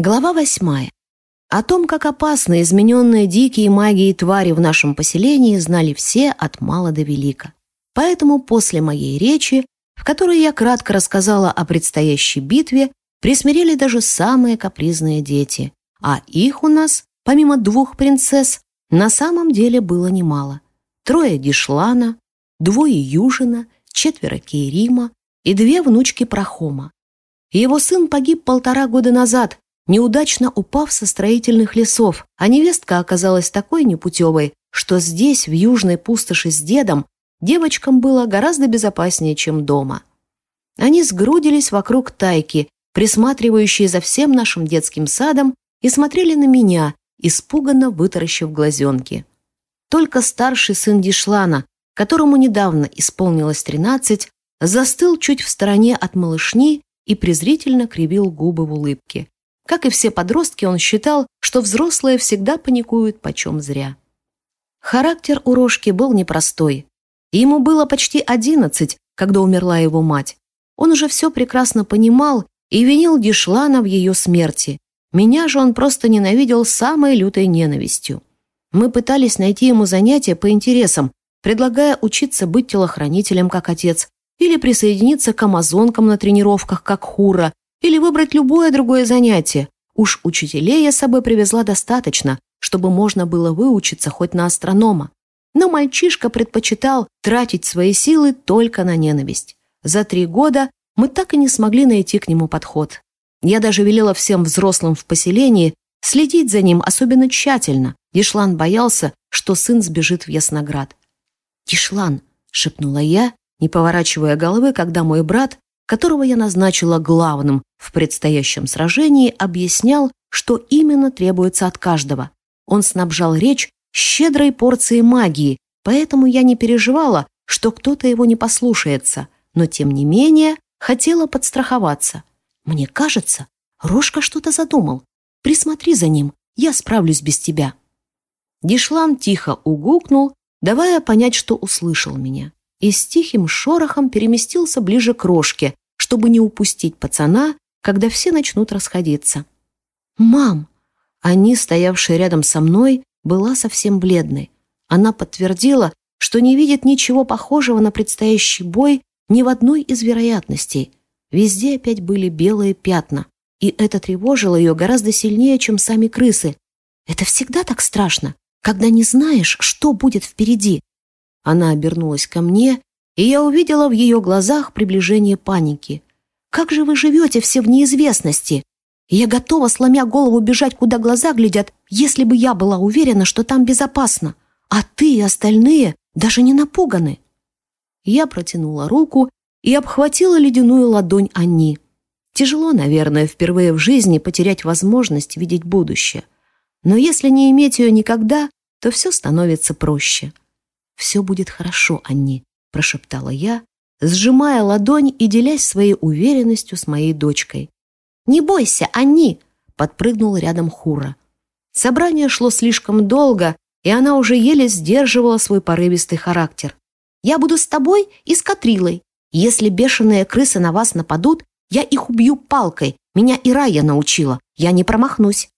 Глава восьмая. О том, как опасны измененные дикие магии твари в нашем поселении, знали все от мала до велика. Поэтому после моей речи, в которой я кратко рассказала о предстоящей битве, присмирели даже самые капризные дети. А их у нас, помимо двух принцесс, на самом деле было немало. Трое Дишлана, двое Южина, четверо Кейрима и две внучки Прохома. Его сын погиб полтора года назад, неудачно упав со строительных лесов, а невестка оказалась такой непутевой, что здесь, в южной пустоши с дедом, девочкам было гораздо безопаснее, чем дома. Они сгрудились вокруг тайки, присматривающие за всем нашим детским садом, и смотрели на меня, испуганно вытаращив глазенки. Только старший сын Дишлана, которому недавно исполнилось тринадцать, застыл чуть в стороне от малышни и презрительно кривил губы в улыбке. Как и все подростки, он считал, что взрослые всегда паникуют почем зря. Характер у Рожки был непростой. Ему было почти одиннадцать, когда умерла его мать. Он уже все прекрасно понимал и винил Дишлана в ее смерти. Меня же он просто ненавидел самой лютой ненавистью. Мы пытались найти ему занятия по интересам, предлагая учиться быть телохранителем, как отец, или присоединиться к амазонкам на тренировках, как Хура, или выбрать любое другое занятие. Уж учителей я с собой привезла достаточно, чтобы можно было выучиться хоть на астронома. Но мальчишка предпочитал тратить свои силы только на ненависть. За три года мы так и не смогли найти к нему подход. Я даже велела всем взрослым в поселении следить за ним особенно тщательно. Дишлан боялся, что сын сбежит в Ясноград. «Дишлан», — шепнула я, не поворачивая головы, когда мой брат которого я назначила главным в предстоящем сражении, объяснял, что именно требуется от каждого. Он снабжал речь щедрой порцией магии, поэтому я не переживала, что кто-то его не послушается, но тем не менее хотела подстраховаться. Мне кажется, Рожка что-то задумал. Присмотри за ним, я справлюсь без тебя. Дишлан тихо угукнул, давая понять, что услышал меня и с тихим шорохом переместился ближе к рожке, чтобы не упустить пацана, когда все начнут расходиться. «Мам!» Они, стоявшая рядом со мной, была совсем бледной. Она подтвердила, что не видит ничего похожего на предстоящий бой ни в одной из вероятностей. Везде опять были белые пятна, и это тревожило ее гораздо сильнее, чем сами крысы. Это всегда так страшно, когда не знаешь, что будет впереди. Она обернулась ко мне, и я увидела в ее глазах приближение паники. «Как же вы живете все в неизвестности? Я готова, сломя голову, бежать, куда глаза глядят, если бы я была уверена, что там безопасно. А ты и остальные даже не напуганы». Я протянула руку и обхватила ледяную ладонь Анни. Тяжело, наверное, впервые в жизни потерять возможность видеть будущее. Но если не иметь ее никогда, то все становится проще. «Все будет хорошо, Анни», — прошептала я, сжимая ладонь и делясь своей уверенностью с моей дочкой. «Не бойся, Анни!» — подпрыгнул рядом Хура. Собрание шло слишком долго, и она уже еле сдерживала свой порывистый характер. «Я буду с тобой и с Катрилой. Если бешеные крысы на вас нападут, я их убью палкой. Меня и Рая научила. Я не промахнусь».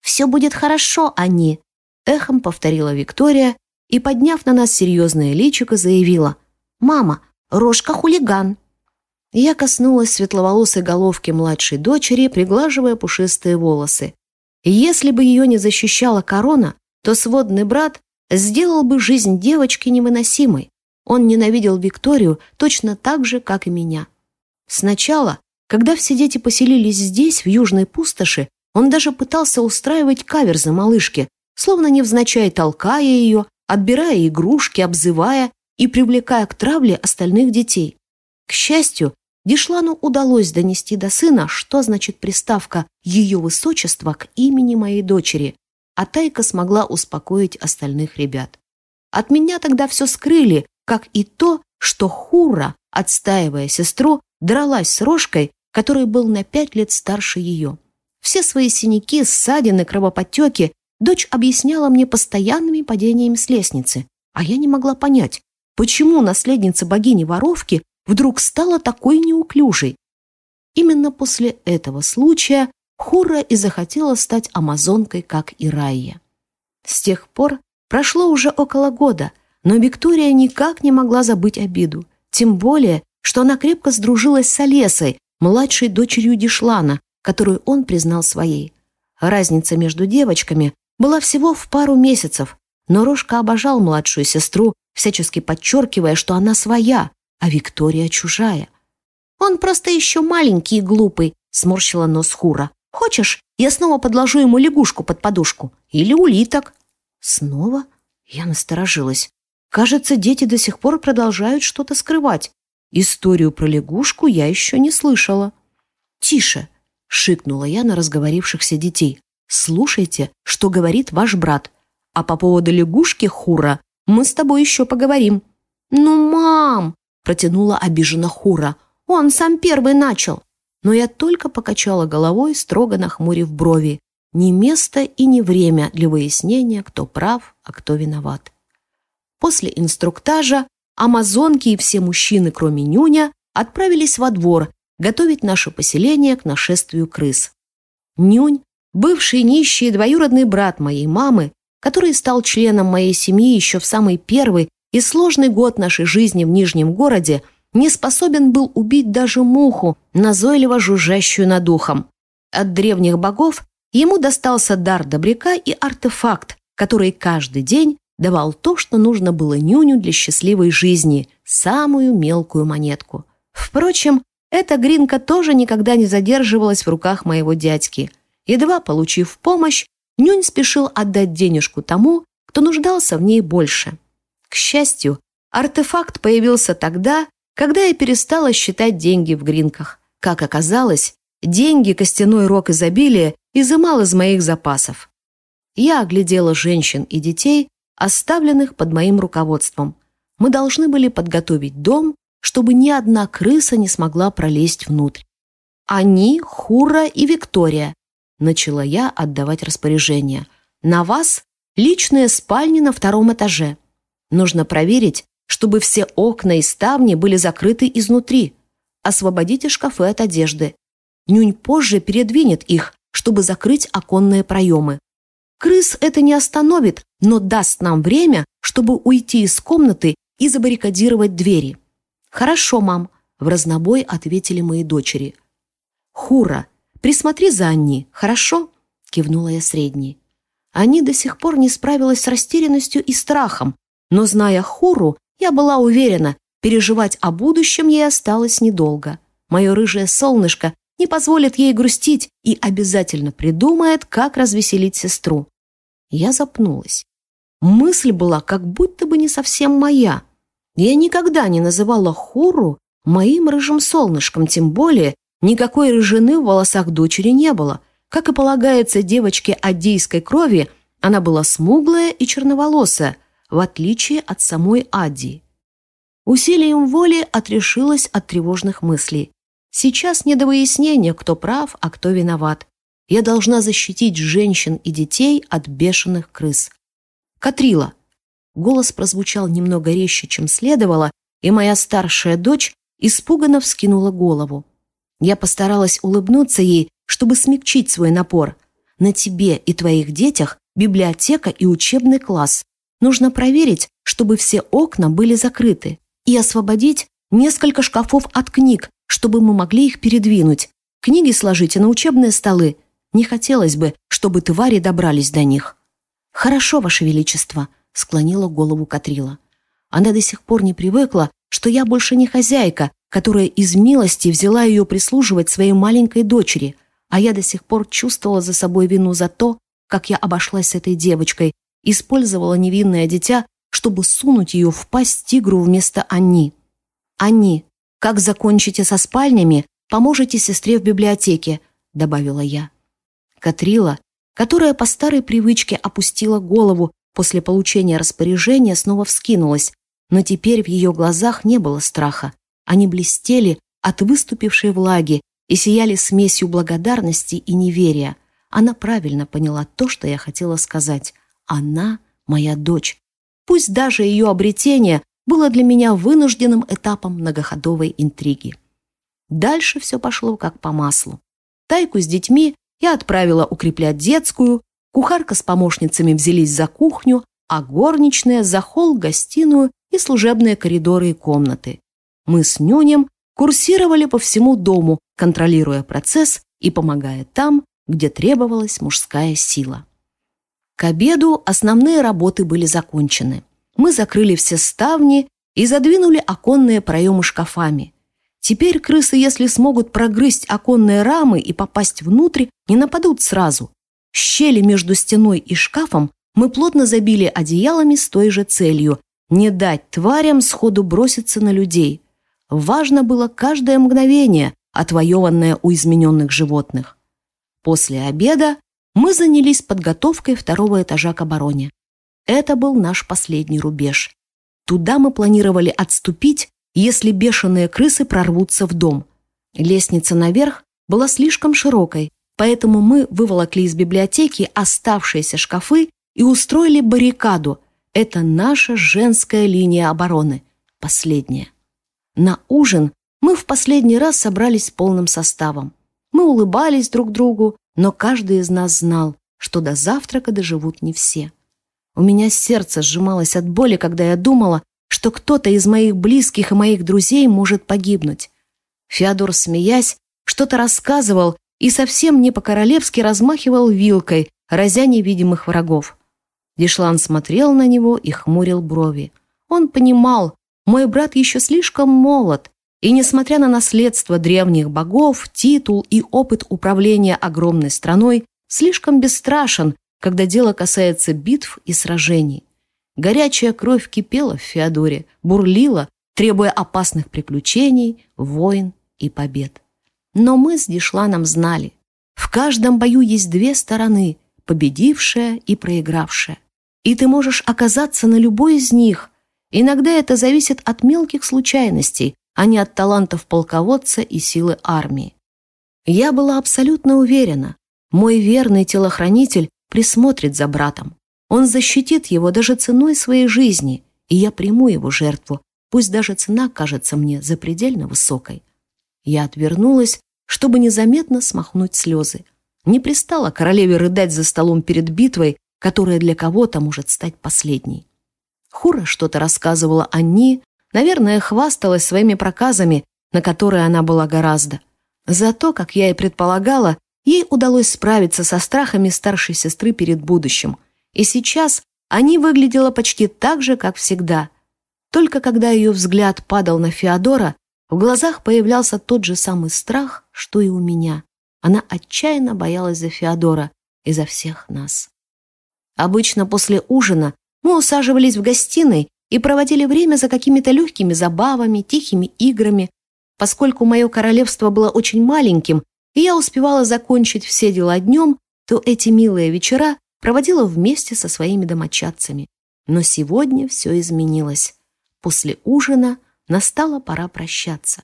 «Все будет хорошо, Анни!» — эхом повторила Виктория, и, подняв на нас серьезное личико, заявила «Мама, Рожка хулиган». Я коснулась светловолосой головки младшей дочери, приглаживая пушистые волосы. Если бы ее не защищала корона, то сводный брат сделал бы жизнь девочки невыносимой. Он ненавидел Викторию точно так же, как и меня. Сначала, когда все дети поселились здесь, в Южной пустоши, он даже пытался устраивать каверзы малышки, словно невзначай толкая ее, отбирая игрушки, обзывая и привлекая к травле остальных детей. К счастью, Дишлану удалось донести до сына, что значит приставка «Ее высочество» к имени моей дочери, а Тайка смогла успокоить остальных ребят. От меня тогда все скрыли, как и то, что Хура, отстаивая сестру, дралась с Рожкой, который был на пять лет старше ее. Все свои синяки, ссадины, кровоподтеки Дочь объясняла мне постоянными падениями с лестницы, а я не могла понять, почему наследница богини-воровки вдруг стала такой неуклюжей. Именно после этого случая Хура и захотела стать амазонкой, как и Райя. С тех пор прошло уже около года, но Виктория никак не могла забыть обиду, тем более, что она крепко сдружилась с Олесой, младшей дочерью Дишлана, которую он признал своей. Разница между девочками была всего в пару месяцев, но Рожка обожал младшую сестру, всячески подчеркивая, что она своя, а Виктория чужая. «Он просто еще маленький и глупый», — сморщила нос Хура. «Хочешь, я снова подложу ему лягушку под подушку? Или улиток?» «Снова?» Я насторожилась. Кажется, дети до сих пор продолжают что-то скрывать. Историю про лягушку я еще не слышала. «Тише!» — шикнула я на разговорившихся детей. «Слушайте, что говорит ваш брат. А по поводу лягушки, Хура, мы с тобой еще поговорим». «Ну, мам!» — протянула обиженно Хура. «Он сам первый начал». Но я только покачала головой, строго нахмурив брови. Ни место и ни время для выяснения, кто прав, а кто виноват. После инструктажа амазонки и все мужчины, кроме Нюня, отправились во двор готовить наше поселение к нашествию крыс. Нюнь, бывший нищий двоюродный брат моей мамы, который стал членом моей семьи еще в самый первый и сложный год нашей жизни в Нижнем городе, не способен был убить даже муху, назойливо жужжащую над ухом. От древних богов ему достался дар добряка и артефакт, который каждый день давал то, что нужно было нюню для счастливой жизни, самую мелкую монетку. Впрочем, эта гринка тоже никогда не задерживалась в руках моего дядьки. Едва получив помощь, Нюнь спешил отдать денежку тому, кто нуждался в ней больше. К счастью, артефакт появился тогда, когда я перестала считать деньги в гринках. Как оказалось, деньги костяной рог изобилия изымал из моих запасов. Я оглядела женщин и детей, оставленных под моим руководством. Мы должны были подготовить дом, чтобы ни одна крыса не смогла пролезть внутрь. Они, Хура и Виктория, начала я отдавать распоряжение. «На вас личные спальни на втором этаже. Нужно проверить, чтобы все окна и ставни были закрыты изнутри. Освободите шкафы от одежды. Нюнь позже передвинет их, чтобы закрыть оконные проемы. Крыс это не остановит, но даст нам время, чтобы уйти из комнаты и забаррикадировать двери». «Хорошо, мам», — в разнобой ответили мои дочери. «Хура, «Присмотри за Анни, хорошо?» — кивнула я средней. Анни до сих пор не справилась с растерянностью и страхом, но, зная Хуру, я была уверена, переживать о будущем ей осталось недолго. Мое рыжее солнышко не позволит ей грустить и обязательно придумает, как развеселить сестру. Я запнулась. Мысль была как будто бы не совсем моя. Я никогда не называла Хуру моим рыжим солнышком, тем более, Никакой рыжины в волосах дочери не было. Как и полагается девочке аддийской крови, она была смуглая и черноволосая, в отличие от самой Адди. Усилием воли отрешилась от тревожных мыслей. Сейчас не до выяснения, кто прав, а кто виноват. Я должна защитить женщин и детей от бешеных крыс. «Катрила!» Голос прозвучал немного резче, чем следовало, и моя старшая дочь испуганно вскинула голову. Я постаралась улыбнуться ей, чтобы смягчить свой напор. На тебе и твоих детях библиотека и учебный класс. Нужно проверить, чтобы все окна были закрыты, и освободить несколько шкафов от книг, чтобы мы могли их передвинуть. Книги сложите на учебные столы. Не хотелось бы, чтобы твари добрались до них. «Хорошо, Ваше Величество», — склонила голову Катрила. Она до сих пор не привыкла, что я больше не хозяйка, которая из милости взяла ее прислуживать своей маленькой дочери, а я до сих пор чувствовала за собой вину за то, как я обошлась с этой девочкой, использовала невинное дитя, чтобы сунуть ее в пасть тигру вместо Анни. «Анни, как закончите со спальнями, поможете сестре в библиотеке», — добавила я. Катрила, которая по старой привычке опустила голову после получения распоряжения, снова вскинулась, но теперь в ее глазах не было страха. Они блестели от выступившей влаги и сияли смесью благодарности и неверия. Она правильно поняла то, что я хотела сказать. Она моя дочь. Пусть даже ее обретение было для меня вынужденным этапом многоходовой интриги. Дальше все пошло как по маслу. Тайку с детьми Я отправила укреплять детскую, кухарка с помощницами взялись за кухню, а горничная за холл, гостиную и служебные коридоры и комнаты. Мы с Нюнем курсировали по всему дому, контролируя процесс и помогая там, где требовалась мужская сила. К обеду основные работы были закончены. Мы закрыли все ставни и задвинули оконные проемы шкафами. Теперь крысы, если смогут прогрызть оконные рамы и попасть внутрь, не нападут сразу. Щели между стеной и шкафом мы плотно забили одеялами с той же целью – не дать тварям сходу броситься на людей. Важно было каждое мгновение, отвоеванное у измененных животных. После обеда мы занялись подготовкой второго этажа к обороне. Это был наш последний рубеж. Туда мы планировали отступить, если бешеные крысы прорвутся в дом. Лестница наверх была слишком широкой, поэтому мы выволокли из библиотеки оставшиеся шкафы и устроили баррикаду. Это наша женская линия обороны, последняя. На ужин мы в последний раз собрались полным составом. Мы улыбались друг другу, но каждый из нас знал, что до завтрака доживут не все. У меня сердце сжималось от боли, когда я думала, что кто-то из моих близких и моих друзей может погибнуть. Феодор, смеясь, что-то рассказывал и совсем не по-королевски размахивал вилкой, разя невидимых врагов. Дишлан смотрел на него и хмурил брови. Он понимал, мой брат еще слишком молод, и, несмотря на наследство древних богов, титул и опыт управления огромной страной, слишком бесстрашен, когда дело касается битв и сражений. Горячая кровь кипела в Феодоре, бурлила, требуя опасных приключений, войн и побед. Но мы с Дишланом знали, в каждом бою есть две стороны, победившая и проигравшая. И ты можешь оказаться на любой из них. Иногда это зависит от мелких случайностей, а не от талантов полководца и силы армии. Я была абсолютно уверена, мой верный телохранитель присмотрит за братом. Он защитит его даже ценой своей жизни, и я приму его жертву, пусть даже цена кажется мне запредельно высокой. Я отвернулась, чтобы незаметно смахнуть слезы. Не пристала королеве рыдать за столом перед битвой, которая для кого-то может стать последней. Хура что-то рассказывала о Ни, Наверное, хвасталась своими проказами, на которые она была гораздо. Зато, как я и предполагала, ей удалось справиться со страхами старшей сестры перед будущим. И сейчас они выглядела почти так же, как всегда. Только когда ее взгляд падал на Феодора, в глазах появлялся тот же самый страх, что и у меня. Она отчаянно боялась за Феодора и за всех нас. Обычно после ужина мы усаживались в гостиной и проводили время за какими-то легкими забавами, тихими играми. Поскольку мое королевство было очень маленьким, и я успевала закончить все дела днем, то эти милые вечера проводила вместе со своими домочадцами. Но сегодня все изменилось. После ужина настала пора прощаться.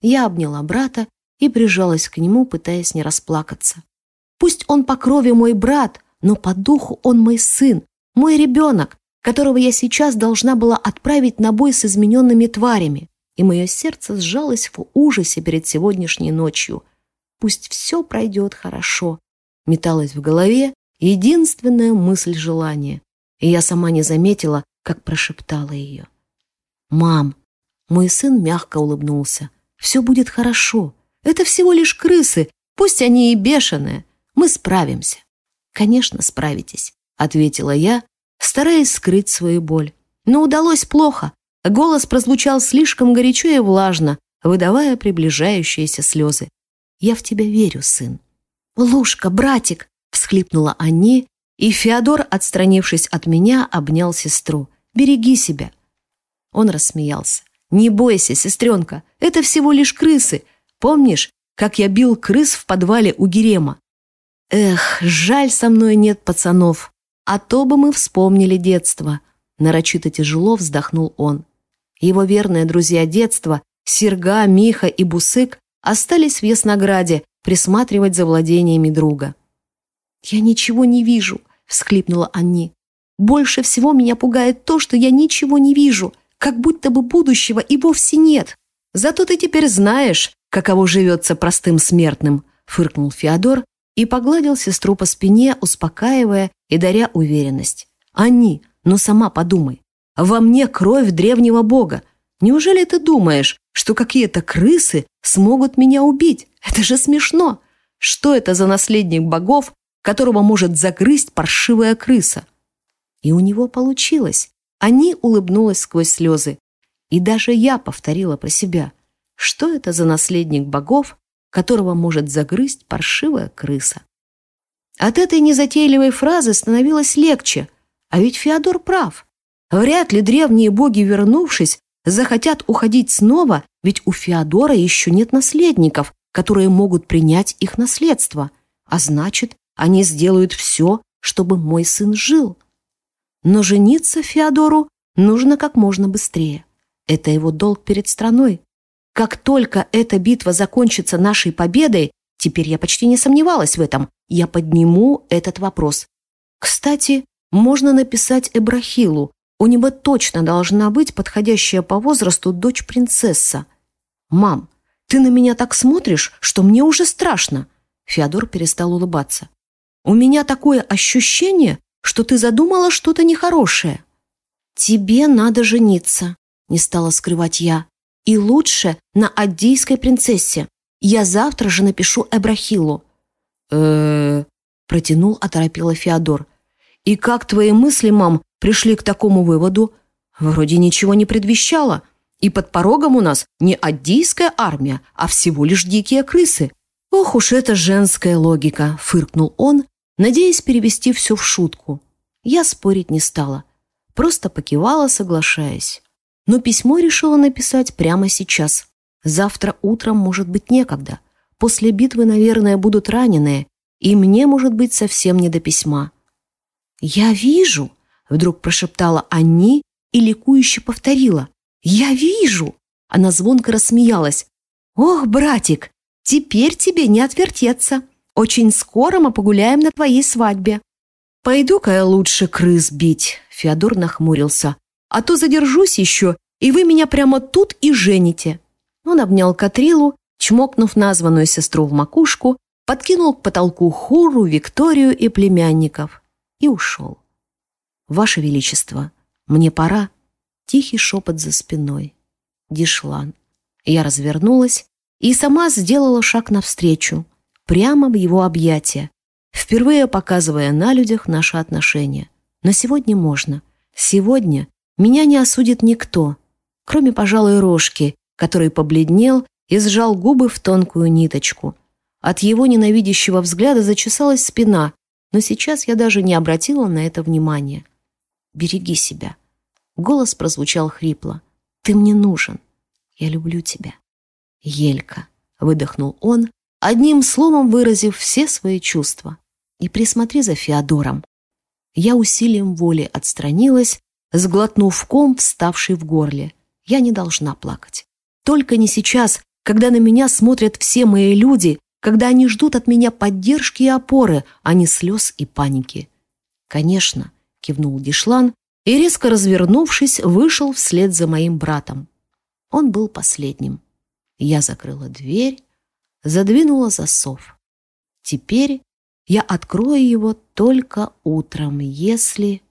Я обняла брата и прижалась к нему, пытаясь не расплакаться. Пусть он по крови мой брат, но по духу он мой сын, мой ребенок, которого я сейчас должна была отправить на бой с измененными тварями, и мое сердце сжалось в ужасе перед сегодняшней ночью. Пусть все пройдет хорошо. Металась в голове единственная мысль желания, и я сама не заметила, как прошептала ее. «Мам!» Мой сын мягко улыбнулся. «Все будет хорошо. Это всего лишь крысы, пусть они и бешеные. Мы справимся». «Конечно, справитесь», — ответила я, стараясь скрыть свою боль. Но удалось плохо. Голос прозвучал слишком горячо и влажно, выдавая приближающиеся слезы. «Я в тебя верю, сын». «Лушка, братик!» — всхлипнула Анни, и Феодор, отстранившись от меня, обнял сестру. «Береги себя!» Он рассмеялся. «Не бойся, сестренка, это всего лишь крысы. Помнишь, как я бил крыс в подвале у Герема? Эх, жаль, со мной нет пацанов. А то бы мы вспомнили детство. Нарочито тяжело вздохнул он. Его верные друзья детства, Серга, Миха и Бусык, остались в Яснограде присматривать за владениями друга. «Я ничего не вижу», — всхлипнула Анни. «Больше всего меня пугает то, что я ничего не вижу, как будто бы будущего и вовсе нет. Зато ты теперь знаешь, каково живется простым смертным», — фыркнул Феодор и погладил сестру по спине, успокаивая и даря уверенность. «Они, ну сама подумай, во мне кровь древнего бога. Неужели ты думаешь, что какие-то крысы смогут меня убить? Это же смешно! Что это за наследник богов, которого может загрызть паршивая крыса?» И у него получилось. Они улыбнулась сквозь слезы. И даже я повторила про себя. Что это за наследник богов, которого может загрызть паршивая крыса? От этой незатейливой фразы становилось легче. А ведь Феодор прав. Вряд ли древние боги, вернувшись, захотят уходить снова, ведь у Феодора еще нет наследников, которые могут принять их наследство. А значит, они сделают все, чтобы мой сын жил. Но жениться Феодору нужно как можно быстрее. Это его долг перед страной. Как только эта битва закончится нашей победой, теперь я почти не сомневалась в этом, я подниму этот вопрос. Кстати, можно написать Эбрахилу. У него точно должна быть подходящая по возрасту дочь-принцесса. «Мам, ты на меня так смотришь, что мне уже страшно!» Феодор перестал улыбаться. «У меня такое ощущение, что ты задумала что-то нехорошее». «Тебе надо жениться», — не стала скрывать я. «И лучше на аддийской принцессе. Я завтра же напишу Эбрахилу». э протянул оторопело Феодор. «И как твои мысли, мам, пришли к такому выводу? Вроде ничего не предвещало. И под порогом у нас не аддийская армия, а всего лишь дикие крысы». «Ох уж эта женская логика!» — фыркнул он, надеясь перевести все в шутку. Я спорить не стала, просто покивала, соглашаясь. Но письмо решила написать прямо сейчас. Завтра утром может быть некогда. После битвы, наверное, будут раненые, и мне, может быть, совсем не до письма. «Я вижу!» — вдруг прошептала Анни и ликующе повторила. «Я вижу!» Она звонко рассмеялась. «Ох, братик, теперь тебе не отвертеться!» Очень скоро мы погуляем на твоей свадьбе». «Пойду-ка я лучше крыс бить», — Феодор нахмурился. «А то задержусь еще, и вы меня прямо тут и жените». Он обнял Катрилу, чмокнув названную сестру в макушку, подкинул к потолку Хуру, Викторию и племянников и ушел. «Ваше Величество, мне пора». Тихий шепот за спиной. Дишлан. Я развернулась и сама сделала шаг навстречу, прямо в его объятия, впервые показывая на людях наши отношения. Но сегодня можно. Сегодня меня не осудит никто, кроме, пожалуй, Рожки, который побледнел и сжал губы в тонкую ниточку. От его ненавидящего взгляда зачесалась спина, но сейчас я даже не обратила на это внимания. «Береги себя». Голос прозвучал хрипло. «Ты мне нужен. Я люблю тебя». «Елька», — выдохнул он, одним словом выразив все свои чувства. И присмотри за Феодором. Я усилием воли отстранилась, сглотнув ком, вставший в горле. Я не должна плакать. Только не сейчас, когда на меня смотрят все мои люди, когда они ждут от меня поддержки и опоры, а не слез и паники. «Конечно», — кивнул Дишлан и, резко развернувшись, вышел вслед за моим братом. Он был последним. Я закрыла дверь, задвинула засов. Теперь я открою его только утром, если...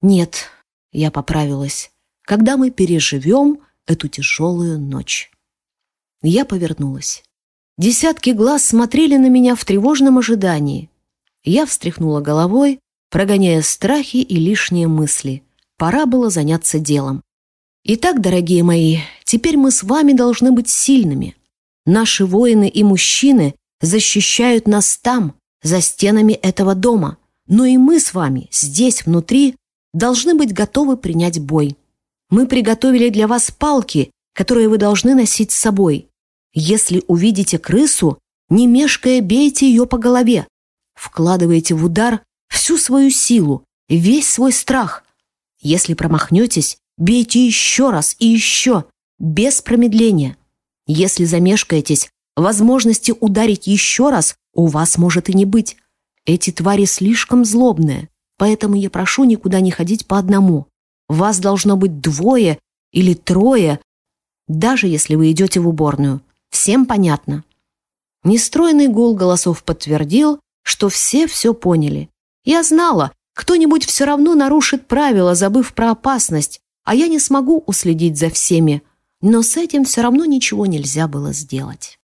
Нет, я поправилась, когда мы переживем эту тяжелую ночь. Я повернулась. Десятки глаз смотрели на меня в тревожном ожидании. Я встряхнула головой, прогоняя страхи и лишние мысли. Пора было заняться делом. Итак, дорогие мои, теперь мы с вами должны быть сильными, Наши воины и мужчины защищают нас там, за стенами этого дома. Но и мы с вами, здесь, внутри, должны быть готовы принять бой. Мы приготовили для вас палки, которые вы должны носить с собой. Если увидите крысу, не мешкая бейте ее по голове. Вкладывайте в удар всю свою силу, весь свой страх. Если промахнетесь, бейте еще раз и еще, без промедления. Если замешкаетесь, возможности ударить еще раз у вас может и не быть. Эти твари слишком злобные, поэтому я прошу никуда не ходить по одному. Вас должно быть двое или трое, даже если вы идете в уборную. Всем понятно? Нестройный гул голосов подтвердил, что все все поняли. Я знала, кто-нибудь все равно нарушит правила, забыв про опасность, а я не смогу уследить за всеми. Но с этим все равно ничего нельзя было сделать.